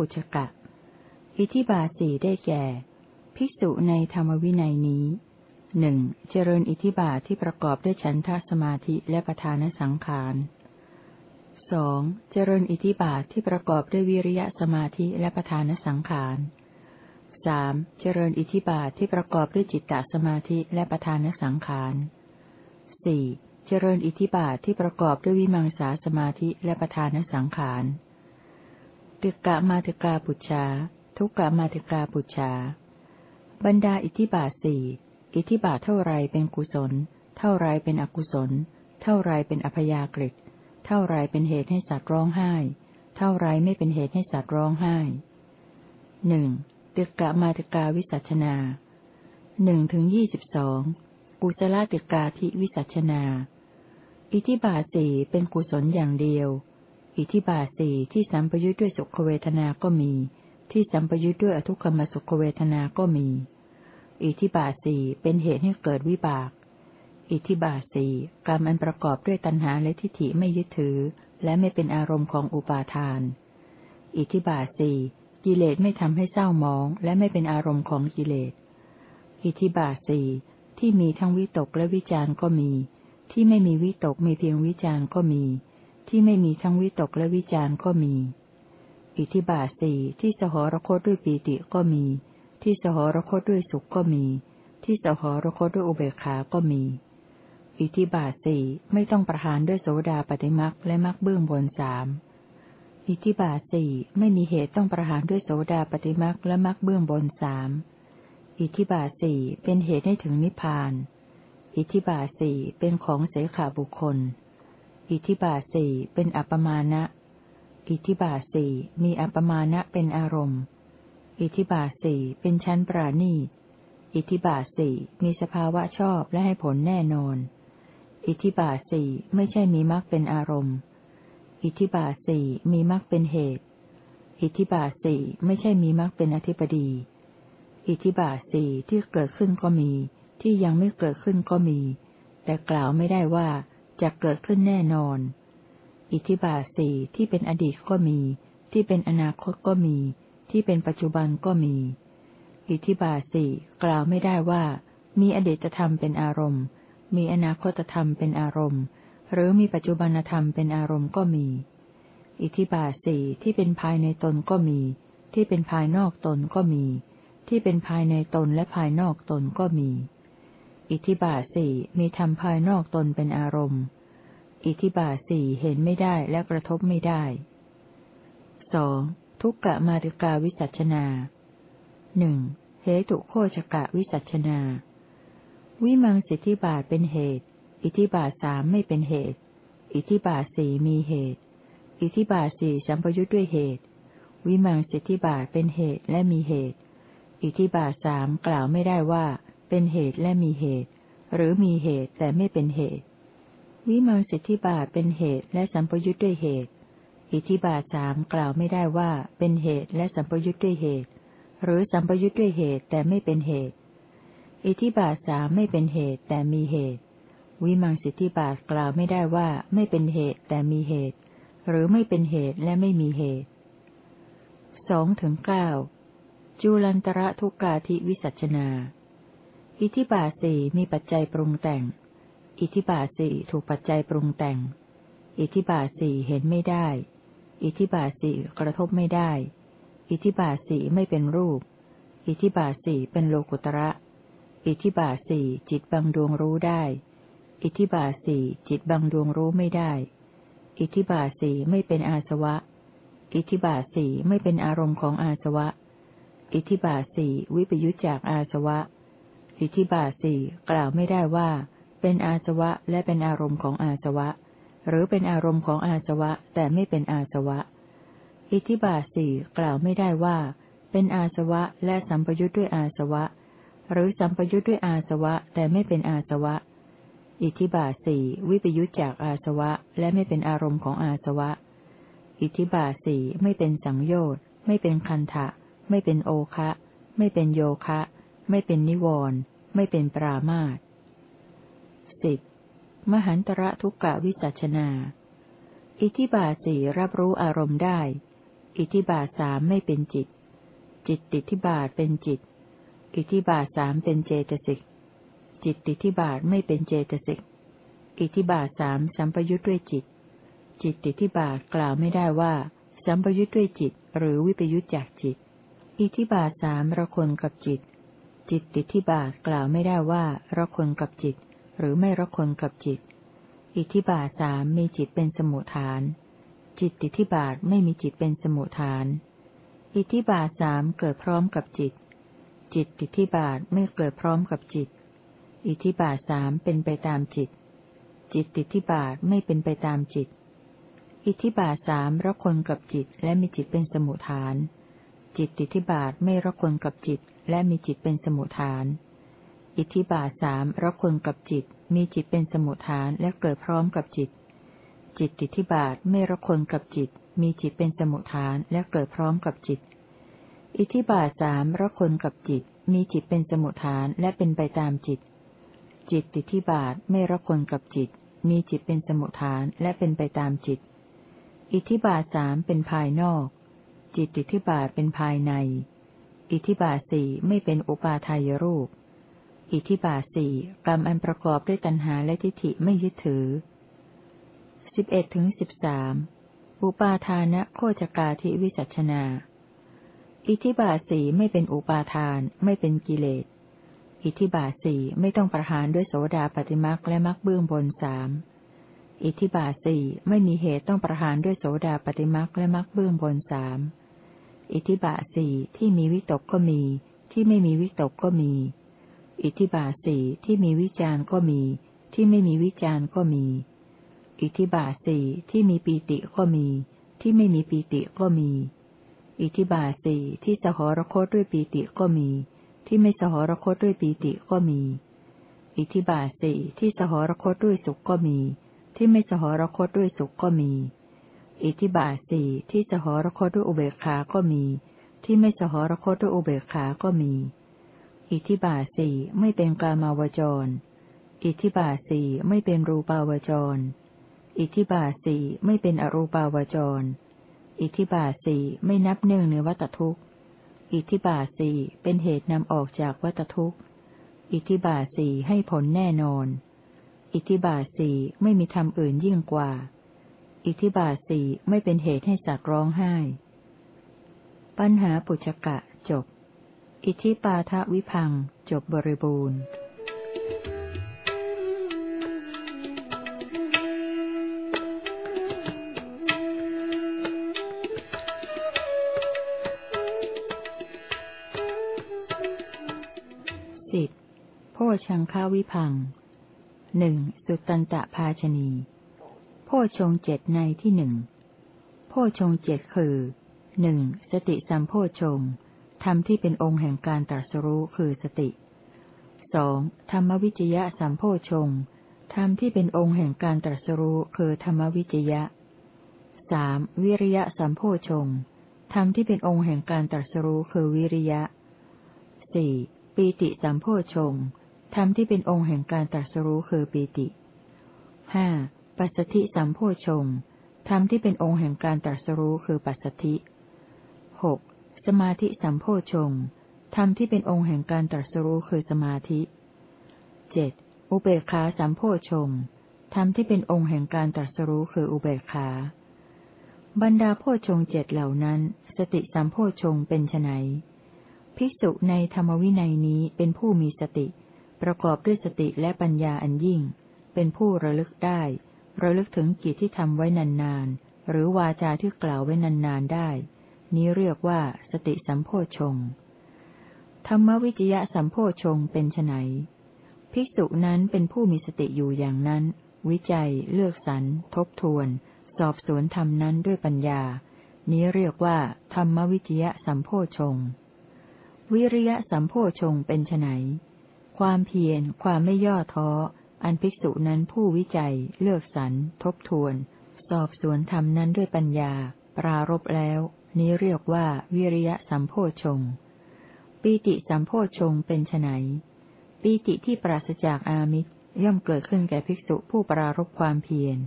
ุชกะ อิทิบาสีได้แก่ ภิกษุในธรรมวินัยนี้หนึ่งเจริญอิทิบาที่ประกอบด้วยฉันทสมาธิและประธานสังขารสองเจริญอิทิบาที่ประกอบด้วยวิริยะสมาธิและประธานสังขารสามเจริญอิทิบาที่ประกอบด้วยจิตตสมาธิและประธานสังขารสี่เจริญอิทิบาที่ประกอบด้วยวิมังสาสมาธิและประธานสังขาร ติกะมาติกาปุชาทุกกะมาติกาปุชาบรรดาอิทธิบาทสี่อิทธิบาทเท่าไรเป็นกุศล เท่าไรเป็นอกุศล เท่าไรเป็นอภยากฤิเท่าไรเป็นเหตุให้สัตว์ร้องไห้ เท่าไรไม่เป็นเหตุให้สัตว์ร้องไห้หนึ่งติกะมาติกาวิสัชนาหนึ่งถึงยี่สิบสองกุศลติกาทิวิสัชนา อิทธิบาสี่เป็นกุศลอย่างเดียว อิทธิบาสีที่สัมปยุทธ์ด้วยสุขเวทนา ก็มี ที่สัมปยุทธ์ด้วยอทุกขมสุขเวทนา ก็มี อิทธิบาสีเป็นเหตุให้เกิดวิบาก อิทิบาสีกรรมอันประกอบด้วยตัณหาและทิฏฐิไม่ยึดถือ และไม่เป็นอารมณ์ของอุปาทาน อิทธิบาสีกิเลสไม่ทำให้เศร้าหมอง และไม่เป็นอารมณ์ของกิเลส อิทธิบาสีที่มีทั้งวิตกและวิจารณ์ก็มี ที่ไม่มีวิตกมีเพียงวิจารณ์ก็มี ที่ไม่มีทั้งวิตกและวิจารณ์ก็มี อิทิบาสีที่สหรคตด้วยปีติก็มี ที่สหรคตด้วยสุขก็มี ที่สหรคตด้วยอุเบกขาก็มี อิทิบาสีไม่ต้องประหารด้วยโสดาปฏิมักและมักเบื้องบนสามอิทิบาสีไม่มีเหตุต้องประหารด้วยโสดาปฏิมักและมักเบื้องบนสามอิทิบาสีเป็นเหตุให้ถึงนิพพาน อิทิบาสีเป็นของเสขาบุคคล อิทธิบาทสี่เป็นอัปมาณะ อิทธิบาทสี่มีอัปมาณะเป็นอารมณ์ อิทธิบาทสี่เป็นชั้นปราณีอิทธิบาทสี่มีสภาวะชอบและให้ผลแน่นอน อิทธิบาทสี่ไม่ใช่มีมรรคเป็นอารมณ์ อิทธิบาทสี่มีมรรคเป็นเหตุ อิทธิบาทสี่ไม่ใช่มีมรรคเป็นอธิปดี อิทธิบาทสี่ที่เกิดขึ้นก็มี ที่ยังไม่เกิดขึ้นก็มี แต่กล่าวไม่ได้ว่า จะเกิดขึ้นแน่นอน อิทธิบาทสี่ที่เป็นอดีตก็มี ที่เป็นอนาคตก็มี ที่เป็นปัจจุบันก็มี อิทธิบาทสี่กล่าวไม่ได้ว่า มีอดีตธรรมเป็นอารมณ์ มีอนาคตธรรมเป็นอารมณ์ หรือมีปัจจุบันธรรมเป็นอารมณ์ก็มี อิทธิบาทสี่ที่เป็นภายในตนก็มี ที่เป็นภายนอกตนก็มี ที่เป็นภายในตนและภายนอกตนก็มี อิทธิบาสี่มีธรรมภายนอกตนเป็นอารมณ์ อิทธิบาสี่เห็นไม่ได้และกระทบไม่ได้สองทุกกะมาริกาวิสัชนาหนึ่งเหตุโคชกะวิสัชนา วิมังสิทธิบาทเป็นเหตุ อิทธิบาสามไม่เป็นเหตุ อิทธิบาสี่มีเหตุ อิทธิบาสี่สัมปยุทธ์ด้วยเหตุ วิมังสิทธิบาทเป็นเหตุและมีเหตุ อิทธิบาสามกล่าวไม่ได้ว่า เป็นเหตุและมีเหตุ หรือมีเหตุแต่ไม่เป็นเหตุ วิมังสิทธิบาทเป็นเหตุและสัมปยุทธ์ด้วยเหตุ อิทธิบาทสามกล่าวไม่ได้ว่าเป็นเหตุและสัมปยุทธ์ด้วยเหตุ หรือสัมปยุทธ์ด้วยเหตุแต่ไม่เป็นเหตุ อิทธิบาทสามไม่เป็นเหตุแต่มีเหตุ วิมังสิทธิบาทกล่าวไม่ได้ว่าไม่เป็นเหตุแต่มีเหตุ หรือไม่เป็นเหตุและไม่มีเหตุสองถึงเก้าจุลันตระทุกกาธิวิสัชนา อิทธิบาทสี่มีปัจจัยปรุงแต่ง อิทธิบาทสี่ถูกปัจจัยปรุงแต่ง อิทธิบาทสี่เห็นไม่ได้ อิทธิบาทสี่กระทบไม่ได้ อิทธิบาทสี่ไม่เป็นรูป อิทธิบาทสี่เป็นโลกุตระ อิทธิบาทสี่จิตบางดวงรู้ได้ อิทธิบาสี่จิตบางดวงรู้ไม่ได้ อิทธิบาสี่ไม่เป็นอาสวะ อิทธิบาสี่ไม่เป็นอารมณ์ของอาสวะ อิทธิบาสี่วิปยุจจากอาสวะ อิทธิบาสี่กล่าวไม่ได้ว่า เป็นอาสวะและเป็นอารมณ์ของอาสวะ หรือเป็นอารมณ์ของอาสวะแต่ไม่เป็นอาสวะ อิทธิบาสี่กล่าวไม่ได้ว่า เป็นอาสวะและสัมปยุจด้วยอาสวะ หรือสัมปยุจด้วยอาสวะแต่ไม่เป็นอาสวะ อิทธิบาสี่วิปยุจจากอาสวะและไม่เป็นอารมณ์ของอาสวะ อิทธิบาสี่ไม่เป็นสังโยชน์ไม่เป็นคันทะไม่เป็นโอคะ ไม่เป็นโยคะ ไม่เป็นนิวรณ์ไม่เป็นปรามาตสิบมหันตระทุกกะวิจัชนา อิทิบาสีรับรู้อารมณ์ได้ อิทิบาสามไม่เป็นจิต จิตติทิบาทเป็นจิต อิทิบาสามเป็นเจตสิก จิตติทิบาทไม่เป็นเจตสิก อิทิบาสามสัมปยุทธ์ด้วยจิต จิตติทิบาทกล่าวไม่ได้ว่า สัมปยุทธ์ด้วยจิต หรือวิปยุทธจากจิต อิทิบาสามระคนกับจิต จิตติทิบาทกล่าวไม่ได้ว่าระคนกับจิต หรือไม่ระคนกับจิต อิทิบาทสามมีจิตเป็นสมุทฐาน จิตติทิบาทไม่มีจิตเป็นสมุทฐาน อิทิบาทสามเกิดพร้อมกับจิต จิตติทิบาทไม่เกิดพร้อมกับจิต อิทธิบาทสามเป็นไปตามจิต จิตติทิบาทไม่เป็นไปตามจิต อิทธิบาทสามรักคนกับจิตและมีจิตเป็นสมุทฐาน จิตติทิบาทไม่รักคนกับจิต และมีจิตเป็นสมุทฐาน อิทธิบาทสามรักคนกับจิต มีจิตเป็นสมุทฐานและเกิดพร้อมกับจิต จิตติทิบาทไม่ระคนกับจิต มีจิตเป็นสมุทฐานและเกิดพร้อมกับจิต อิทิบาทสามระคนกับจิต มีจิตเป็นสมุทฐานและเป็นไปตามจิต จิตติทิบาทไม่ระคนกับจิต มีจิตเป็นสมุทฐานและเป็นไปตามจิต อิทิบาทสามเป็นภายนอก จิตติทิบาทเป็นภายใน อิทิบาทสี่ไม่เป็นอุปาทายรูป อิทิบาสี่กรรมอันประกอบด้วยตัณหาและทิฏฐิไม่ยึดถือสิบเอ็ดถึงสิบสามอุปาทานะโคจกาธิวิจัชนา อิทิบาสีไม่เป็นอุปาทาน ไม่เป็นกิเลส อิทิบาสีไม่ต้องประหารด้วยโสดาปฏิมักและมักเบื้องบนสามอิทิบาสีไม่มีเหตุต้องประหารด้วยโสดาปฏิมักและมักเบื้องบนสาม อิทิบาสีที่มีวิตกก็มี ที่ไม่มีวิตกก็มี อิทธิบาสีที่มีวิจารก็มี ที่ไม่มีวิจารก็มี อิทธิบาสีที่มีปีติก็มี ที่ไม่มีปีติก็มี อิทธิบาสีที่สหรคตด้วยปีติก็มี ที่ไม่สหรคตด้วยปีติก็มี อิทธิบาสีที่สหรคตด้วยสุขก็มี ที่ไม่สหรคตด้วยสุขก็มี อิทธิบาสีที่สหรคตด้วยอุเบกขาก็มี ที่ไม่สหรคตด้วยอุเบกขาก็มี อิทธิบาสีไม่เป็นกามาวจร อิทธิบาสีไม่เป็นรูปาวจร อิทธิบาสีไม่เป็นอรูปาวจร อิทธิบาสีไม่นับหนึ่งในวัตทุกข์ อิทธิบาสีเป็นเหตุนำออกจากวัตทุกข์ อิทธิบาสีให้ผลแน่นอน อิทธิบาสีไม่มีธรรมอื่นยิ่งกว่า อิทธิบาสีไม่เป็นเหตุให้สัตว์ร้องไห้ ปัญหาปุจกะจบ อิทธิปาทวิพัง จบบริบูรณ์สิบโพชังคาวิพังหนึ่งสุตตันตะภาชนี โพชงเจ็ดในที่หนึ่งโพชงเจ็ดคือหนึ่งสติสัมโพชงธรรมที่เป็นองค์แห่งการตรัสรู้คือสติสองธรรมวิจยะสัมโพชงธรรมที่เป็นองค์แห่งการตรัสรู้คือธรรมวิจยะสามวิริยะสัมโพชงธรรมที่เป็นองค์แห่งการตรัสรู้คือวิริยะสี่ปีติสัมโพชงธรรมที่เป็นองค์แห่งการตรัสรู้คือปีติห้า ปัสสธิสัมโพชงธรรมที่เป็นองค์แห่งการตรัสรู้คือปัสสธิหกสมาธิสัมโพชงธรรมที่เป็นองค์แห่งการตรัสรู้คือสมาธิเจ็ดอุเบกขาสัมโพชงธรรมที่เป็นองค์แห่งการตรัสรู้คืออุเบกขา บรรดาโพชงเจ็ดเหล่านั้น สติสัมโพชงเป็นไนภิกษุในธรรมวินัยนี้เป็นผู้มีสติ ประกอบด้วยสติและปัญญาอันยิ่ง เป็นผู้ระลึกได้ ระลึกถึงกิจที่ทำไว้นานๆ หรือวาจาที่กล่าวไว้นานๆได้ นี้เรียกว่าสติสัมโพชงธรรมวิจยะสัมโพชงเป็นไนภิกษุนั้นเป็นผู้มีสติอยู่อย่างนั้น วิจัย เลือกสรรทบทวน สอบสวนธรรมนั้นด้วยปัญญา นี้เรียกว่า ธรรมวิจยะสัมโพชงวิริยะสัมโพชงเป็นไนความเพียร ความไม่ย่อท้อ อันภิกษุนั้นผู้วิจัย เลือกสรรทบทวน สอบสวนธรรมนั้นด้วยปัญญา ปรารบแล้ว นี้เรียกว่าวิริยะสัมโพชงปีติสัมโพชงเป็นไนปีติที่ปราศจากอามิตรย่อมเกิดขึ้นแก่ภิกษุผู้ปรารบความเพียร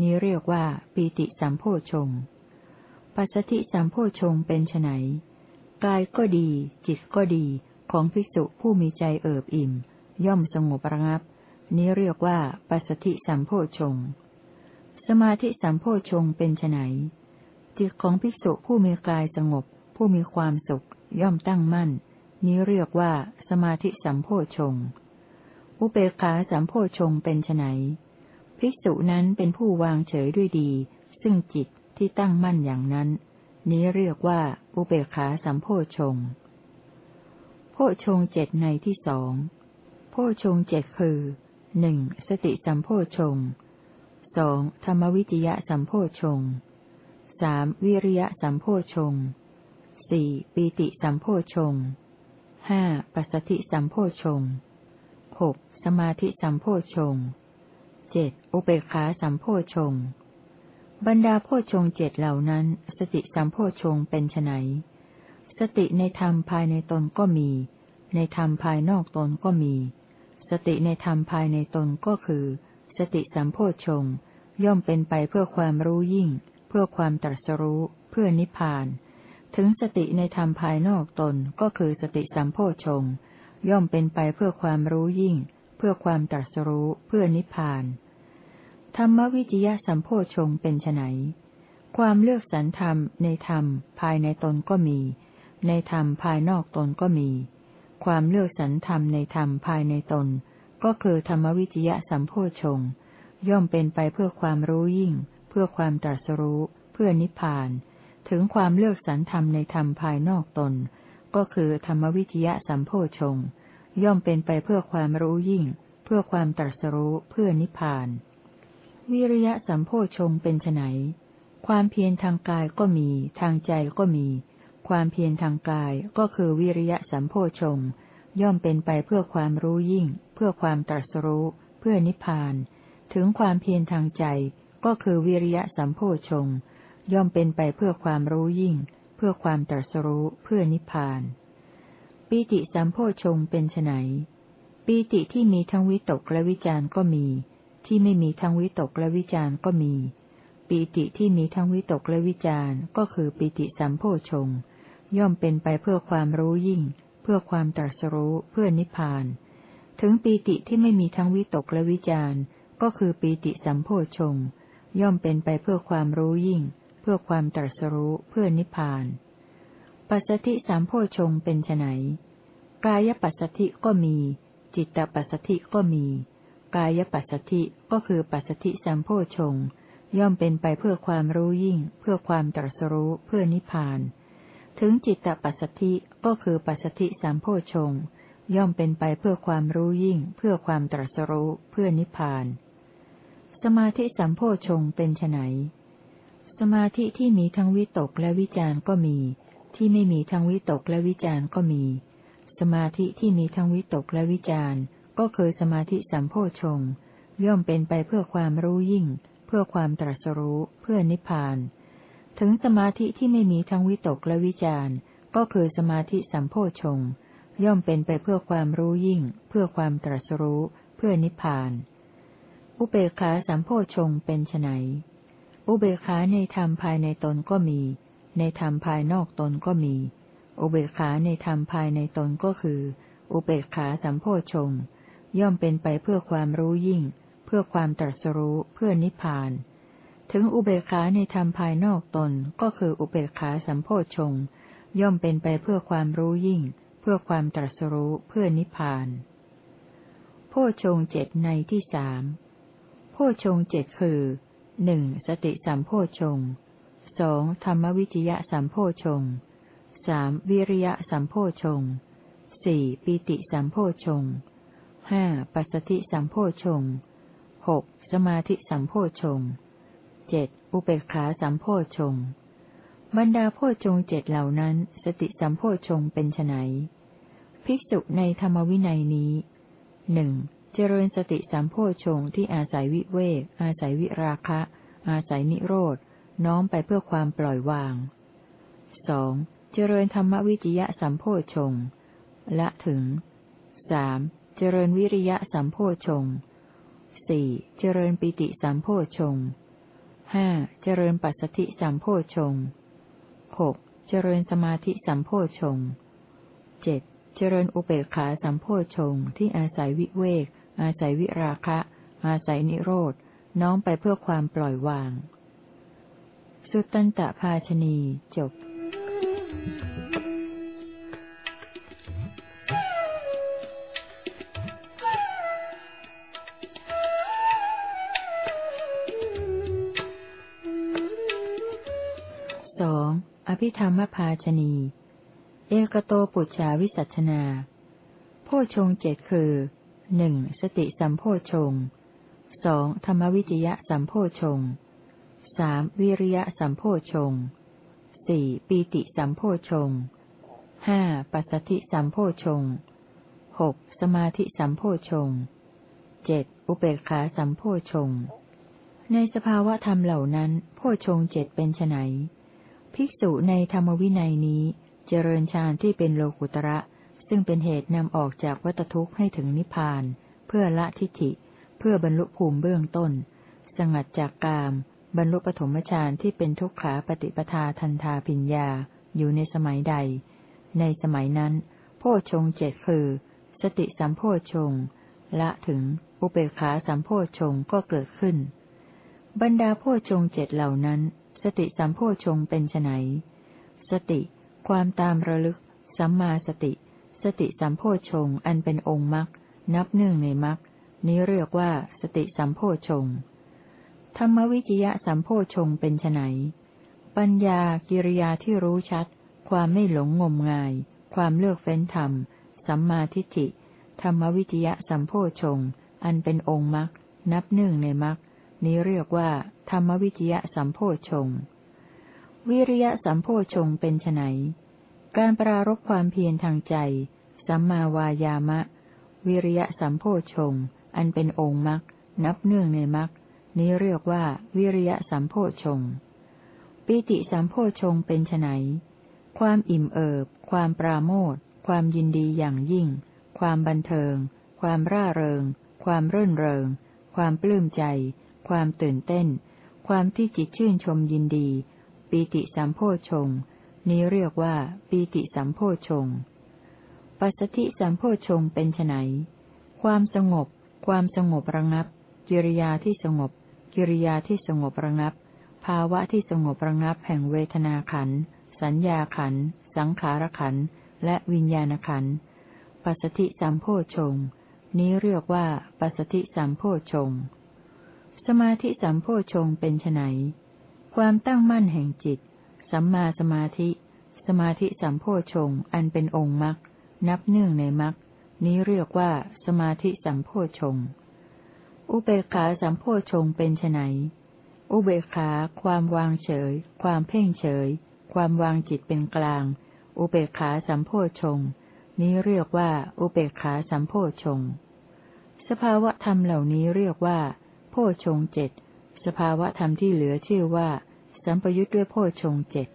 นี้เรียกว่าปีติสัมโพชงปัสสติสัมโพชงเป็นไนกายก็ดี จิตก็ดีของภิกษุผู้มีใจเอิบอิ่ม ย่อมสงบระงับ นี้เรียกว่าปัสสติสัมโพชง สมาธิสัมโพชงเป็นไนจิตของภิกษุผู้มีกายสงบ ผู้มีความสุข ย่อมตั้งมั่น นี้เรียกว่าสมาธิสัมโพชง อุเบกขาสัมโพชงเป็นไนภิกษุนั้นเป็นผู้วางเฉยด้วยดี ซึ่งจิตที่ตั้งมั่นอย่างนั้น นี้เรียกว่าอุเบกขาสัมโพชงโพชงเจ็ดในที่สองโพชงเจ็ดคือ หนึ่งสติสัมโพชงสองธรรมวิจยะสัมโพชงสามวิริยะสัมโพชงสี่ปีติสัมโพชงห้าปัสสติสัมโพชงหกสมาธิสัมโพชงเจ็ดอุเบกขาสัมโพชงบรรดาโพชงเจ็ดเหล่านั้น สติสัมโพชงเป็นไนสติในธรรมภายในตนก็มี ในธรรมภายนอกตนก็มี สติในธรรมภายในตนก็คือ สติสัมโพชงย่อมเป็นไปเพื่อความรู้ยิ่ง เพื่อความตรัสรู้ เพื่อนิพพาน ถึงสติในธรรมภายนอกตนก็คือสติสัมโพชงย่อมเป็นไปเพื่อความรู้ยิ่ง เพื่อความตรัสรู้ เพื่อนิพพาน ธรรมวิจยะสัมโพชงเป็นไนความเลือกสรรธรรมในธรรมภายในตนก็มี ในธรรมภายนอกตนก็มี ความเลือกสรรธรรมในธรรมภายในตน ก็คือธรรมวิจยะสัมโพชงย่อมเป็นไปเพื่อความรู้ยิ่ง เพื่อความตรัสรู้ เพื่อนิพพาน ถึงความเลือกสรรธรรมในธรรมภายนอกตน ก็คือธรรมวิจยะสัมโพชงย่อมเป็นไปเพื่อความรู้ยิ่ง เพื่อความตรัสรู้ เพื่อนิพพาน วิริยะสัมโพชงเป็นไนความเพียรทางกายก็มี ทางใจก็มี ความเพียรทางกายก็คือวิริยะสัมโพชงย่อมเป็นไปเพื่อความรู้ยิ่ง เพื่อความตรัสรู้ เพื่อนิพพาน ถึงความเพียรทางใจก็คือวิริยะสัมโพชงย่อมเป็นไปเพื่อความรู้ยิ่ง เพื่อความตรัสรู้ เพื่อนิพพานปีติสัมโพชงเป็นไนปีติที่มีทั้งวิตกและวิจารก็มี ที่ไม่มีทั้งวิตกและวิจารก็มีปีติที่มีทั้งวิตกและวิจารก็คือปีติสัมโพชง ย่อมเป็นไปเพื่อความรู้ยิ่ง เพื่อความตรัสรู้เพื่อนิพพาน ถึงปีติที่ไม่มีทั้งวิตกและวิจารก็คือปีติสัมโพชงย่อมเป็นไปเพื่อความรู้ยิ่ง เพื่อความตรัสรู้เพื่อนิพพานปัสสติสัมโพชงเป็นไนกายปัสสติก็มี จิตตปัสสติก็มี กายปัสสติก็คือปัสสติสัมโพชงย่อมเป็นไปเพื่อความรู้ยิ่ง เพื่อความตรัสรู้เพื่อนิพพาน ถึงจิตตปัสสติก็คือปัสสติสัมโพชงย่อมเป็นไปเพื่อความรู้ยิ่ง เพื่อความตรัสรู้เพื่อนิพพาน สมาธิสัมโพชงเป็นไนสมาธิที่มีทั้งวิตกและวิจารก็มี ที่ไม่มีทั้งวิตกและวิจารก็มี สมาธิที่มีทั้งวิตกและวิจารก็คือสมาธิสัมโพชง ย่อมเป็นไปเพื่อความรู้ยิ่ง เพื่อความตรัสรู้ เพื่อนิพพาน ถึงสมาธิที่ไม่มีทั้งวิตกและวิจารก็คือสมาธิสัมโพชง ย่อมเป็นไปเพื่อความรู้ยิ่ง เพื่อความตรัสรู้ เพื่อนิพพาน อุเบกขาสัมโพชงเป็นไนอุเบกขาในธรรมภายในตนก็มี ในธรรมภายนอกตนก็มี อุเบกขาในธรรมภายในตนก็คือ อุเบกขาสัมโพชง ย่อมเป็นไปเพื่อความรู้ยิ่ง เพื่อความตรัสรู้ เพื่อนิพพาน ถึงอุเบกขาในธรรมภายนอกตนก็คืออุเบกขาสัมโพชงย่อมเป็นไปเพื่อความรู้ยิ่ง เพื่อความตรัสรู้เพื่อนิพพาน โพชงเจ็ดในที่สามพชงเจ็ดคือหนึ่งสติสัมโพชงสองธรรมวิจยะสัมโพชงสามวิริยะสัมโพชงสี่ปิติสัมโพชงห้าปัสสติสัมโพชงหกสมาธิสัมโพชง เจ็ดอุเบกขาสัมโพชงบรรดาโพชงเจ็ดเหล่านั้น สติสัมโพชงเป็นไนภิกษุในธรรมวินัยนี้หนึ่งเจริญสติสัมโพชงที่อาศัยวิเวก อาศัยวิราคะ อาศัยนิโรธน้อมไปเพื่อความปล่อยวางสองเจริญธรรมวิจยะสัมโพชงละถึงสามเจริญวิริยะสัมโพชงสี่เจริญปิติสัมโพชง ห้าเจริญปัสสติสัมโพชงหกเจริญสมาธิสัมโพชงเจ็ดเจริญอุเบกขาสัมโพชงที่อาศัยวิเวก อาศัยวิราคะ อาศัยนิโรธน้อมไปเพื่อความปล่อยวาง สุตตันตภาชนีจบิธรรมภาชนีเอกโตปุจฉาวิสัชนา โพชงเจ็ดคือหนึ่งสติสัมโพชงสองธรรมวิจยะสัมโพชงสามวิริยะสัมโพชงสี่ปีติสัมโพชงห้าปัสสติสัมโพชงหกสมาธิสัมโพชงเจ็ดอุเบกขาสัมโพชงในสภาวะธรรมเหล่านั้น โพชงเจ็ดเป็นไน ภิกษุในธรรมวินัยนี้ เจริญฌานที่เป็นโลกุตระ ซึ่งเป็นเหตุนำออกจากวัตทุกข์ให้ถึงนิพพาน เพื่อละทิฏฐิ เพื่อบรรลุภูมิเบื้องต้น สงัดจากกาม บรรลุปฐมฌานที่เป็นทุกขาปฏิปทาทันทาปิญญา อยู่ในสมัยใด ในสมัยนั้น โพชงเจ็ดคือ สติสัมโพชงละถึงอุเบกขาสัมโพชงก็เกิดขึ้น บรรดาโพชงเจ็ดเหล่านั้น สติสัมโพชงเป็นไนสติ ความตามระลึก สัมมาสติ สติสัมโพชงอันเป็นองค์มรรคนับหนึ่งในมรรคนี้เรียกว่าสติสัมโพชงธรรมวิจยะสัมโพชงเป็นไนปัญญากิริยาที่รู้ชัด ความไม่หลงงมงาย ความเลือกเฟ้นธรรม สัมมาทิฏฐิ ธรรมวิจยะสัมโพชงอันเป็นองค์มรรคนับหนึ่งในมรรค นี้เรียกว่า ธรรมวิจยะสัมโพชง วิริยะสัมโพชงเป็นไนการปรารบความเพียรทางใจ สัมมาวายามะ วิริยะสัมโพชง อันเป็นองค์มรรคนับเนื่องในมรรคนี้เรียกว่า วิริยะสัมโพชง ปิติสัมโพชงเป็นไนความอิ่มเอิบ ความปราโมทความยินดีอย่างยิ่ง ความบันเทิง ความร่าเริง ความเรื่นเริง ความปลื้มใจ ความตื่นเต้น ความที่จิตชื่นชมยินดี ปีติสัมโพชง นี้เรียกว่า ปีติสัมโพชง ปัสสติสัมโพชงเป็นไนความสงบ ความสงบระงับ กิริยาที่สงบ กิริยาที่สงบระงับ ภาวะที่สงบระงับแห่งเวทนาขัน สัญญาขัน สังขารขัน และวิญญาณขัน ปัสสติสัมโพชง นี้เรียกว่าปัสสติสัมโพชง สมาธิสัมโพชงเป็นไนความตั้งมั่นแห่งจิต สัมมาสมาธิ สมาธิสัมโพชงอันเป็นองค์มรรคนับเนื่องในมรรคนี้เรียกว่าสมาธิสัมโพชงอุเบกขาสัมโพชงเป็นไนอุเบกขา ความวางเฉย ความเพ่งเฉย ความวางจิตเป็นกลาง อุเบกขาสัมโพชง นี้เรียกว่า อุเบกขาสัมโพชง สภาวะธรรมเหล่านี้เรียกว่า พชงเจ็ดสภาวะธรรมที่เหลือชื่อว่า สัมปยุทธ์ด้วยโพชงเจ็ด